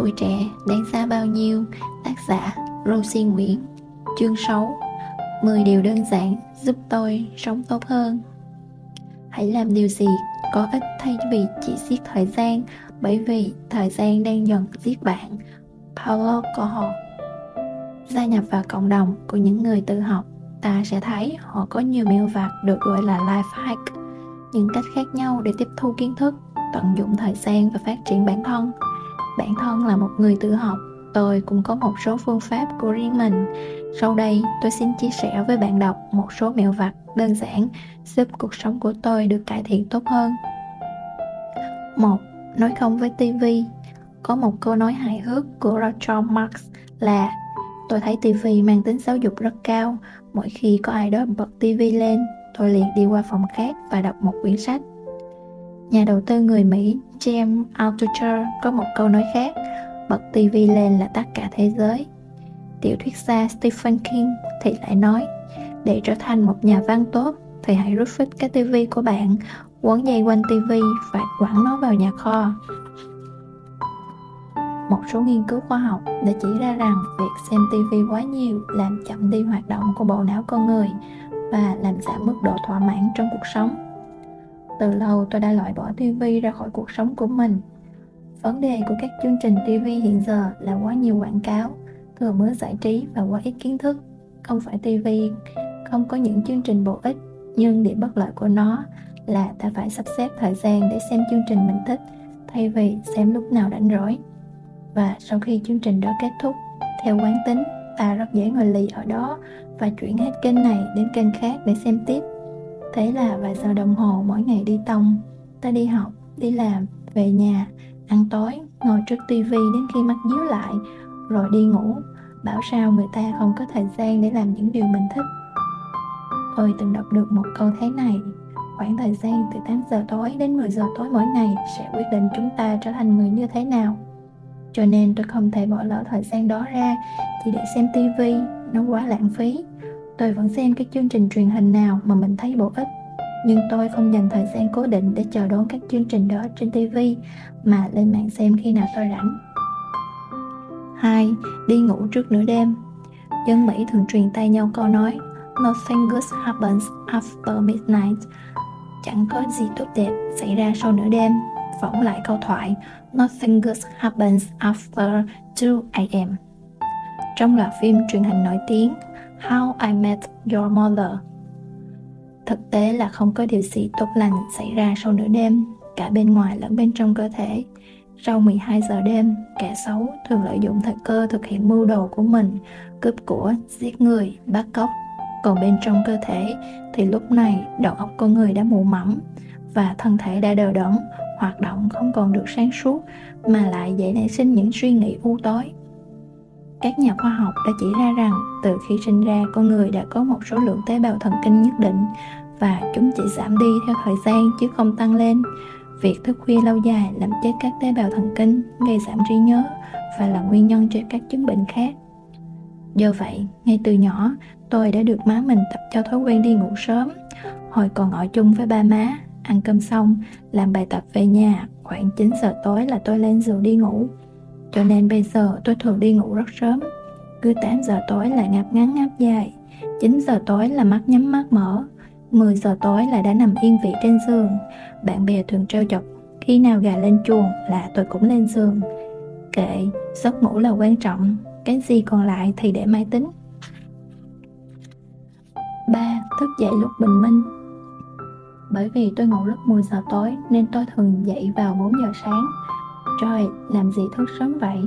Tuổi trẻ đáng giá bao nhiêu, Tác giả Rosie Nguyễn, Chương 6 10 điều đơn giản giúp tôi sống tốt hơn. Hãy làm điều gì có ích thay vì chỉ giết thời gian, bởi vì thời gian đang dần giết bạn. Paulo Coelho. Gia nhập vào cộng đồng của những người tự học, ta sẽ thấy họ có nhiều mẹo vặt được gọi là life hack những cách khác nhau để tiếp thu kiến thức, tận dụng thời gian và phát triển bản thân bản thân là một người tự học, tôi cũng có một số phương pháp của riêng mình. Sau đây, tôi xin chia sẻ với bạn đọc một số mẹo vặt đơn giản giúp cuộc sống của tôi được cải thiện tốt hơn. Một, nói không với TV có một câu nói hài hước của Roger Marx là, tôi thấy TV mang tính giáo dục rất cao. Mỗi khi có ai đó bật TV lên, tôi liền đi qua phòng khác và đọc một quyển sách nhà đầu tư người Mỹ James Altucher có một câu nói khác, bật TV lên là tắt cả thế giới tiểu thuyết gia Stephen King thì lại nói, để trở thành một nhà văn tốt thì hãy rút phích cái TV của bạn, quấn dây quanh TV và quẳng nó vào nhà kho một số nghiên cứu khoa học đã chỉ ra rằng việc xem TV quá nhiều làm chậm đi hoạt động của bộ não con người và làm giảm mức độ thỏa mãn trong cuộc sống. Từ lâu tôi đã loại bỏ TV ra khỏi cuộc sống của mình. Vấn đề của các chương trình TV hiện giờ là quá nhiều quảng cáo, thừa mới giải trí và quá ít kiến thức. Không phải TV không có những chương trình bổ ích, nhưng điểm bất lợi của nó là ta phải sắp xếp thời gian để xem chương trình mình thích thay vì xem lúc nào rảnh rỗi và sau khi chương trình đó kết thúc theo quán tính ta rất dễ ngồi lì ở đó và chuyển hết kênh này đến kênh khác để xem tiếp thế là vài giờ đồng hồ mỗi ngày đi tông, ta đi học, đi làm, về nhà, ăn tối, ngồi trước tivi đến khi mắt díu lại, rồi đi ngủ. Bảo sao người ta không có thời gian để làm những điều mình thích. Tôi từng đọc được một câu thế này, khoảng thời gian từ 8 giờ tối đến 10 giờ tối mỗi ngày sẽ quyết định chúng ta trở thành người như thế nào. Cho nên tôi không thể bỏ lỡ thời gian đó ra chỉ để xem tivi, nó quá lãng phí tôi vẫn xem các chương trình truyền hình nào mà mình thấy bổ ích nhưng tôi không dành thời gian cố định để chờ đón các chương trình đó trên TV mà lên mạng xem khi nào tôi rảnh. 2. Đi ngủ trước nửa đêm Dân Mỹ thường truyền tay nhau câu nói Nothing good happens after midnight Chẳng có gì tốt đẹp xảy ra sau nửa đêm Phỏng lại câu thoại Nothing good happens after 2 a.m. Trong loạt phim truyền hình nổi tiếng How I Met Your Mother Thực tế là không có điều gì tốt lành xảy ra sau nửa đêm, cả bên ngoài lẫn bên trong cơ thể. Sau 12 giờ đêm, kẻ xấu thường lợi dụng thời cơ thực hiện mưu đồ của mình, cướp của, giết người, bắt cóc. Còn bên trong cơ thể thì lúc này đầu óc con người đã mù mẫm và thân thể đã đờ đẫn, hoạt động không còn được sáng suốt mà lại dễ nảy sinh những suy nghĩ u tối các nhà khoa học đã chỉ ra rằng từ khi sinh ra, con người đã có một số lượng tế bào thần kinh nhất định và chúng chỉ giảm đi theo thời gian chứ không tăng lên. Việc thức khuya lâu dài làm chết các tế bào thần kinh gây giảm trí nhớ và là nguyên nhân cho các chứng bệnh khác. Do vậy, ngay từ nhỏ, tôi đã được má mình tập cho thói quen đi ngủ sớm. Hồi còn ở chung với ba má, ăn cơm xong, làm bài tập về nhà, khoảng 9 giờ tối là tôi lên giường đi ngủ cho nên bây giờ tôi thường đi ngủ rất sớm. Cứ 8 giờ tối là ngáp ngắn ngáp dài. 9 giờ tối là mắt nhắm mắt mở. 10 giờ tối là đã nằm yên vị trên giường. Bạn bè thường trêu chọc Khi nào gà lên chuồng là tôi cũng lên giường. Kệ, giấc ngủ là quan trọng Cái gì còn lại thì để mai tính. 3. Thức dậy lúc bình minh. Bởi vì tôi ngủ lúc 10 giờ tối Nên tôi thường dậy vào 4 giờ sáng. Trời, làm gì thức sớm vậy?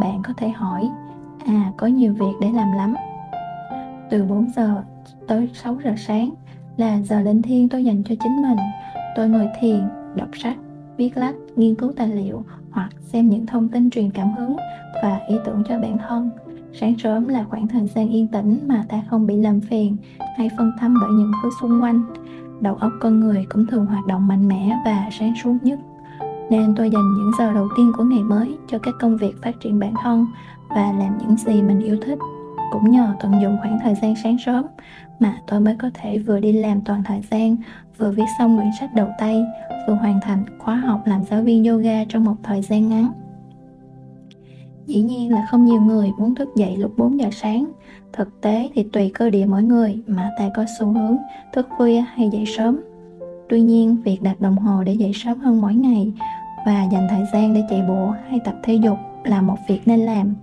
Bạn có thể hỏi. À, có nhiều việc để làm lắm. Từ 4 giờ tới 6 giờ sáng là giờ linh thiêng tôi dành cho chính mình. Tôi ngồi thiền đọc sách viết lách nghiên cứu tài liệu hoặc xem những thông tin truyền cảm hứng và ý tưởng cho bản thân. Sáng sớm là khoảng thời gian yên tĩnh mà ta không bị làm phiền hay phân tâm bởi những thứ xung quanh. Đầu óc con người cũng thường hoạt động mạnh mẽ và sáng suốt nhất nên tôi dành những giờ đầu tiên của ngày mới cho các công việc phát triển bản thân và làm những gì mình yêu thích cũng nhờ tận dụng khoảng thời gian sáng sớm mà tôi mới có thể vừa đi làm toàn thời gian vừa viết xong quyển sách đầu tay vừa hoàn thành khóa học làm giáo viên yoga trong một thời gian ngắn Dĩ nhiên là không nhiều người muốn thức dậy lúc 4 giờ sáng. Thực tế thì tùy cơ địa mỗi người mà ta có xu hướng thức khuya hay dậy sớm. Tuy nhiên, việc đặt đồng hồ để dậy sớm hơn mỗi ngày và dành thời gian để chạy bộ hay tập thể dục là một việc nên làm.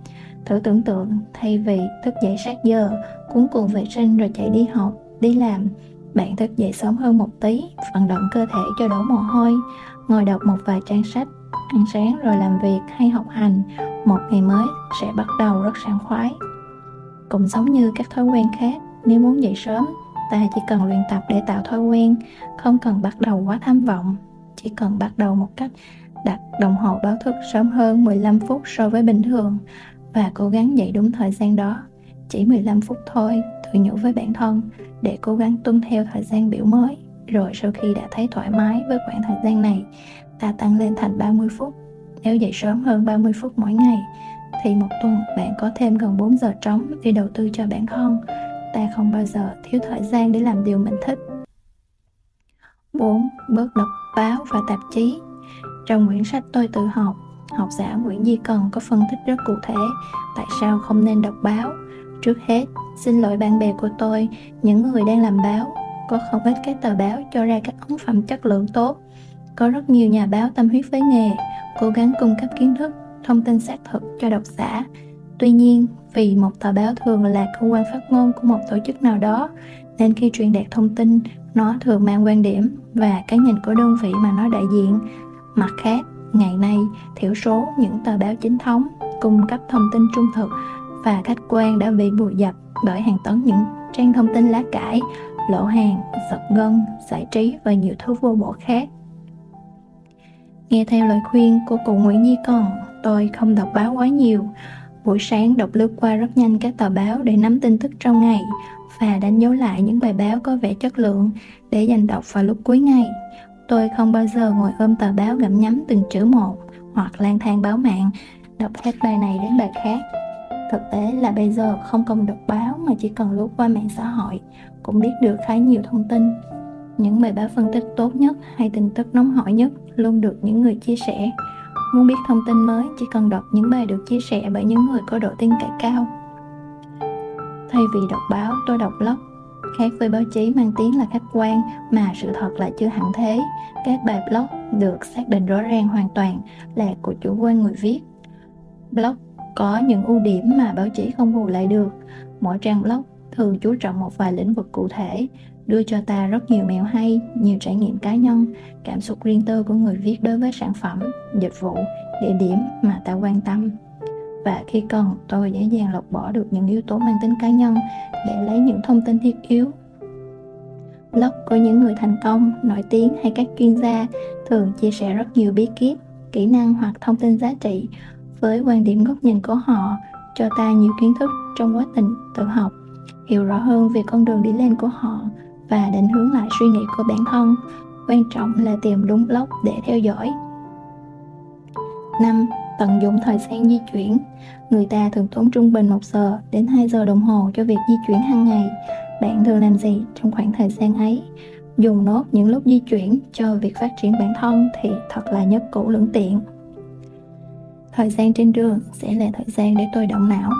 Thử tưởng tượng, thay vì thức dậy sát giờ, cuốn cuồng vệ sinh rồi chạy đi học, đi làm, bạn thức dậy sớm hơn một tí, vận động cơ thể cho đổ mồ hôi, ngồi đọc một vài trang sách, ăn sáng rồi làm việc hay học hành, một ngày mới sẽ bắt đầu rất sảng khoái. Cũng giống như các thói quen khác, nếu muốn dậy sớm, ta chỉ cần luyện tập để tạo thói quen, không cần bắt đầu quá tham vọng, chỉ cần bắt đầu một cách đặt đồng hồ báo thức sớm hơn 15 phút so với bình thường và cố gắng dậy đúng thời gian đó. Chỉ 15 phút thôi, tự nhủ với bản thân để cố gắng tuân theo thời gian biểu mới. Rồi sau khi đã thấy thoải mái với khoảng thời gian này, ta tăng lên thành 30 phút. Nếu dậy sớm hơn 30 phút mỗi ngày, thì một tuần bạn có thêm gần 4 giờ trống để đầu tư cho bản thân. Ta không bao giờ thiếu thời gian để làm điều mình thích. 4. Bớt đọc báo và tạp chí trong quyển sách tôi tự học, học giả Nguyễn Di Cần có phân tích rất cụ thể tại sao không nên đọc báo. Trước hết, xin lỗi bạn bè của tôi, những người đang làm báo. Có không ít các tờ báo cho ra các ấn phẩm chất lượng tốt. Có rất nhiều nhà báo tâm huyết với nghề, cố gắng cung cấp kiến thức, thông tin xác thực cho độc giả. Tuy nhiên, vì một tờ báo thường là cơ quan phát ngôn của một tổ chức nào đó, nên khi truyền đạt thông tin, nó thường mang quan điểm và cái nhìn của đơn vị mà nó đại diện. Mặt khác, ngày nay thiểu số những tờ báo chính thống cung cấp thông tin trung thực và khách quan đã bị bùi dập bởi hàng tấn những trang thông tin lá cải, lộ hàng, giật gân, giải trí và nhiều thứ vô bổ khác. Nghe theo lời khuyên của cụ Nguyễn Nhi Còn, tôi không đọc báo quá nhiều. Buổi sáng đọc lướt qua rất nhanh các tờ báo để nắm tin tức trong ngày và đánh dấu lại những bài báo có vẻ chất lượng để dành đọc vào lúc cuối ngày. Tôi không bao giờ ngồi ôm tờ báo gặm nhắm từng chữ một hoặc lang thang báo mạng, đọc hết bài này đến bài khác. Thực tế là bây giờ không cần đọc báo mà chỉ cần lướt qua mạng xã hội cũng biết được khá nhiều thông tin. Những bài báo phân tích tốt nhất hay tin tức nóng hổi nhất luôn được những người chia sẻ. Muốn biết thông tin mới chỉ cần đọc những bài được chia sẻ bởi những người có độ tin cậy cao. Thay vì đọc báo, tôi đọc blog Khác với báo chí mang tiếng là khách quan mà sự thật lại chưa hẳn thế, các bài blog được xác định rõ ràng hoàn toàn là của chủ quan người viết. Blog có những ưu điểm mà báo chí không bù lại được. Mỗi trang blog thường chú trọng một vài lĩnh vực cụ thể, đưa cho ta rất nhiều mẹo hay, nhiều trải nghiệm cá nhân, cảm xúc riêng tư của người viết đối với sản phẩm, dịch vụ, địa điểm mà ta quan tâm và khi cần, tôi dễ dàng lọc bỏ được những yếu tố mang tính cá nhân để lấy những thông tin thiết yếu. Blog của những người thành công, nổi tiếng hay các chuyên gia thường chia sẻ rất nhiều bí kíp, kỹ năng hoặc thông tin giá trị với quan điểm góc nhìn của họ, cho ta nhiều kiến thức trong quá trình tự học, hiểu rõ hơn về con đường đi lên của họ và định hướng lại suy nghĩ của bản thân. Quan trọng là tìm đúng blog để theo dõi. 5 tận dụng thời gian di chuyển. Người ta thường tốn trung bình 1 giờ đến 2 giờ đồng hồ cho việc di chuyển hàng ngày. Bạn thường làm gì trong khoảng thời gian ấy? Dùng nốt những lúc di chuyển cho việc phát triển bản thân thì thật là nhất cũ lưỡng tiện. Thời gian trên đường sẽ là thời gian để tôi động não,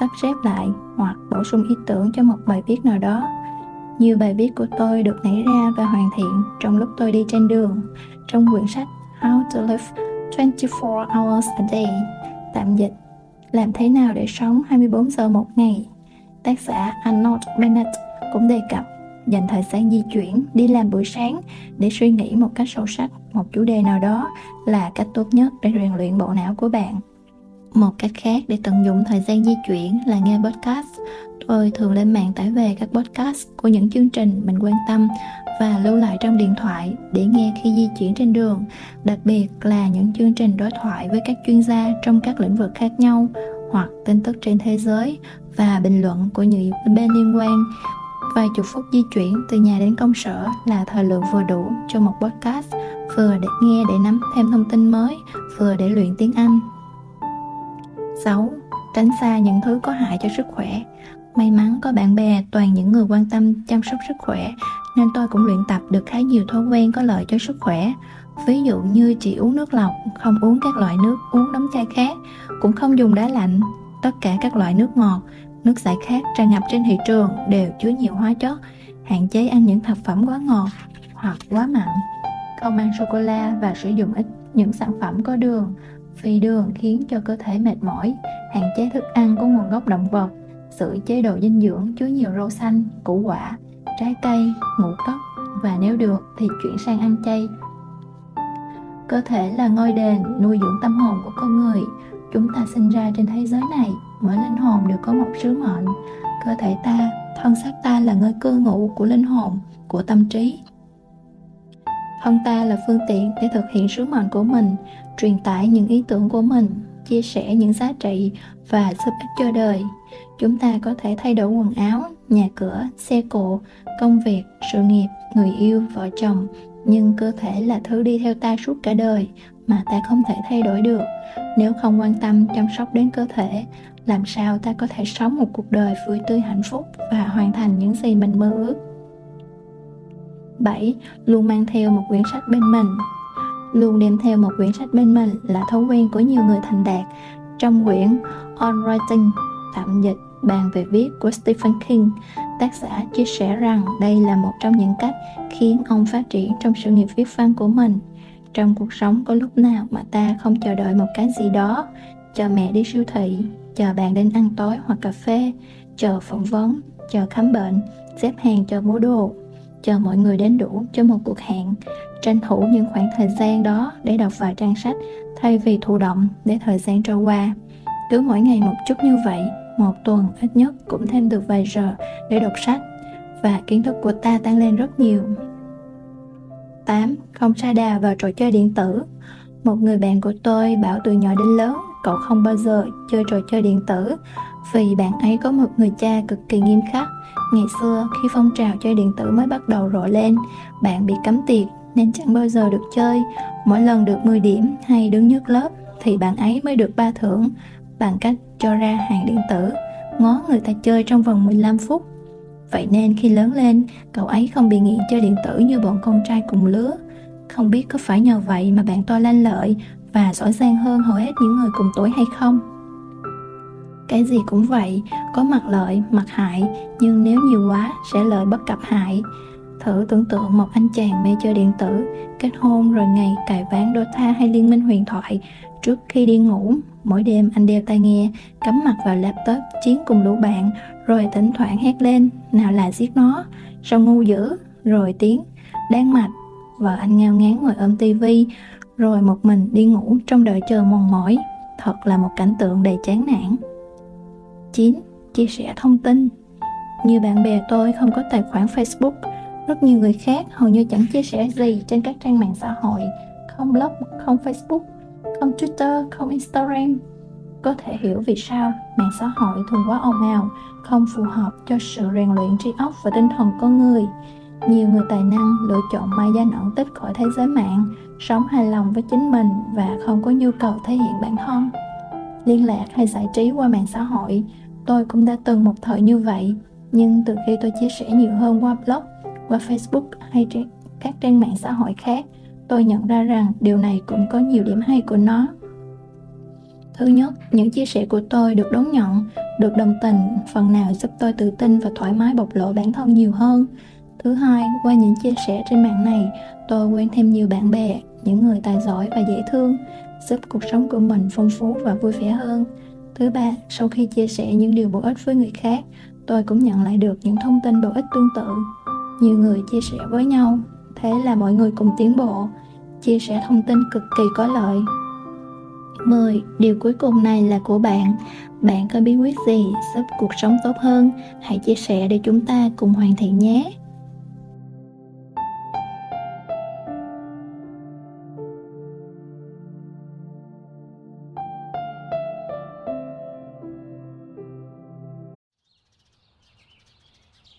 sắp xếp lại hoặc bổ sung ý tưởng cho một bài viết nào đó. Nhiều bài viết của tôi được nảy ra và hoàn thiện trong lúc tôi đi trên đường. Trong quyển sách How to Live 24 hours a day. Tạm dịch. Làm thế nào để sống 24 giờ một ngày? Tác giả Arnold Bennett cũng đề cập, dành thời gian di chuyển, đi làm buổi sáng để suy nghĩ một cách sâu sắc một chủ đề nào đó là cách tốt nhất để rèn luyện bộ não của bạn. Một cách khác để tận dụng thời gian di chuyển là nghe podcast. Tôi thường lên mạng tải về các podcast của những chương trình mình quan tâm và lưu lại trong điện thoại để nghe khi di chuyển trên đường, đặc biệt là những chương trình đối thoại với các chuyên gia trong các lĩnh vực khác nhau hoặc tin tức trên thế giới và bình luận của những bên liên quan. Vài chục phút di chuyển từ nhà đến công sở là thời lượng vừa đủ cho một podcast, vừa để nghe để nắm thêm thông tin mới, vừa để luyện tiếng Anh. 6. Tránh xa những thứ có hại cho sức khỏe. May mắn có bạn bè toàn những người quan tâm chăm sóc sức khỏe nên tôi cũng luyện tập được khá nhiều thói quen có lợi cho sức khỏe. ví dụ như chỉ uống nước lọc, không uống các loại nước uống đóng chai khác, cũng không dùng đá lạnh. Tất cả các loại nước ngọt, nước giải khát tràn ngập trên thị trường đều chứa nhiều hóa chất, hạn chế ăn những thực phẩm quá ngọt hoặc quá mặn. Không ăn sô cô la và sử dụng ít những sản phẩm có đường vì đường khiến cho cơ thể mệt mỏi, hạn chế thức ăn có nguồn gốc động vật. Giữ chế độ dinh dưỡng chứa nhiều rau xanh, củ quả trái cây, ngũ cốc. Và nếu được thì chuyển sang ăn chay. Cơ thể là ngôi đền nuôi dưỡng tâm hồn của con người. Chúng ta sinh ra trên thế giới này, mỗi linh hồn đều có một sứ mệnh. Cơ thể ta, thân xác ta là nơi cư ngụ của linh hồn, của tâm trí. Thân ta là phương tiện để thực hiện sứ mệnh của mình, truyền tải những ý tưởng của mình chia sẻ những giá trị và giúp ích cho đời. Chúng ta có thể thay đổi quần áo, nhà cửa, xe cộ, công việc, sự nghiệp, người yêu, vợ chồng. Nhưng cơ thể là thứ đi theo ta suốt cả đời mà ta không thể thay đổi được. Nếu không quan tâm, chăm sóc đến cơ thể, làm sao ta có thể sống một cuộc đời vui tươi, hạnh phúc và hoàn thành những gì mình mơ ước? 7. Luôn mang theo một quyển sách bên mình. Luôn đem theo một quyển sách bên mình là thói quen của nhiều người thành đạt. Trong quyển On Writing, tạm dịch bàn về viết của Stephen King, tác giả chia sẻ rằng đây là một trong những cách khiến ông phát triển trong sự nghiệp viết văn của mình. Trong cuộc sống có lúc nào mà ta không chờ đợi một cái gì đó, chờ mẹ đi siêu thị, chờ bạn đến ăn tối hoặc cà phê, chờ phỏng vấn, chờ khám bệnh, xếp hàng cho mua đồ, chờ mọi người đến đủ cho một cuộc hẹn, tranh thủ những khoảng thời gian đó để đọc vài trang sách thay vì thụ động để thời gian trôi qua. Cứ mỗi ngày một chút như vậy, một tuần ít nhất cũng thêm được vài giờ để đọc sách và kiến thức của ta tăng lên rất nhiều. 8. Không sa đà vào trò chơi điện tử Một người bạn của tôi bảo từ nhỏ đến lớn cậu không bao giờ chơi trò chơi điện tử vì bạn ấy có một người cha cực kỳ nghiêm khắc. Ngày xưa khi phong trào chơi điện tử mới bắt đầu rộ lên, bạn bị cấm tiệc nên chẳng bao giờ được chơi. Mỗi lần được 10 điểm hay đứng nhất lớp thì bạn ấy mới được ba thưởng bằng cách cho ra hàng điện tử, ngó người ta chơi trong vòng 15 phút. Vậy nên khi lớn lên, cậu ấy không bị nghiện chơi điện tử như bọn con trai cùng lứa. Không biết có phải nhờ vậy mà bạn tôi lanh lợi và giỏi giang hơn hầu hết những người cùng tuổi hay không? Cái gì cũng vậy, có mặt lợi, mặt hại, nhưng nếu nhiều quá sẽ lợi bất cập hại. Thử tưởng tượng một anh chàng mê chơi điện tử, kết hôn rồi ngày cài ván Dota hay liên minh huyền thoại, trước khi đi ngủ, mỗi đêm anh đeo tai nghe, cắm mặt vào laptop chiến cùng lũ bạn, rồi thỉnh thoảng hét lên, nào là giết nó, sao ngu dữ, rồi tiếng, đáng mạch, vợ anh ngao ngán ngồi ôm tivi, rồi một mình đi ngủ trong đợi chờ mòn mỏi, thật là một cảnh tượng đầy chán nản. 9. Chia sẻ thông tin Như bạn bè tôi không có tài khoản Facebook, rất nhiều người khác hầu như chẳng chia sẻ gì trên các trang mạng xã hội, không blog, không Facebook, không Twitter, không Instagram. Có thể hiểu vì sao mạng xã hội thường quá ồn ào, không phù hợp cho sự rèn luyện trí óc và tinh thần con người. Nhiều người tài năng lựa chọn mai danh ẩn tích khỏi thế giới mạng, sống hài lòng với chính mình và không có nhu cầu thể hiện bản thân. Liên lạc hay giải trí qua mạng xã hội, tôi cũng đã từng một thời như vậy, nhưng từ khi tôi chia sẻ nhiều hơn qua blog, qua Facebook hay trên các trang mạng xã hội khác, tôi nhận ra rằng điều này cũng có nhiều điểm hay của nó. Thứ nhất những chia sẻ của tôi được đón nhận được đồng tình phần nào giúp tôi tự tin và thoải mái bộc lộ bản thân nhiều hơn. Thứ hai qua những chia sẻ trên mạng này tôi quen thêm nhiều bạn bè những người tài giỏi và dễ thương giúp cuộc sống của mình phong phú và vui vẻ hơn thứ ba, sau khi chia sẻ những điều bổ ích với người khác, tôi cũng nhận lại được những thông tin bổ ích tương tự nhiều người chia sẻ với nhau, thế là mọi người cùng tiến bộ, chia sẻ thông tin cực kỳ có lợi 10. Điều cuối cùng này là của bạn. Bạn có bí quyết gì giúp cuộc sống tốt hơn? Hãy chia sẻ để chúng ta cùng hoàn thiện nhé.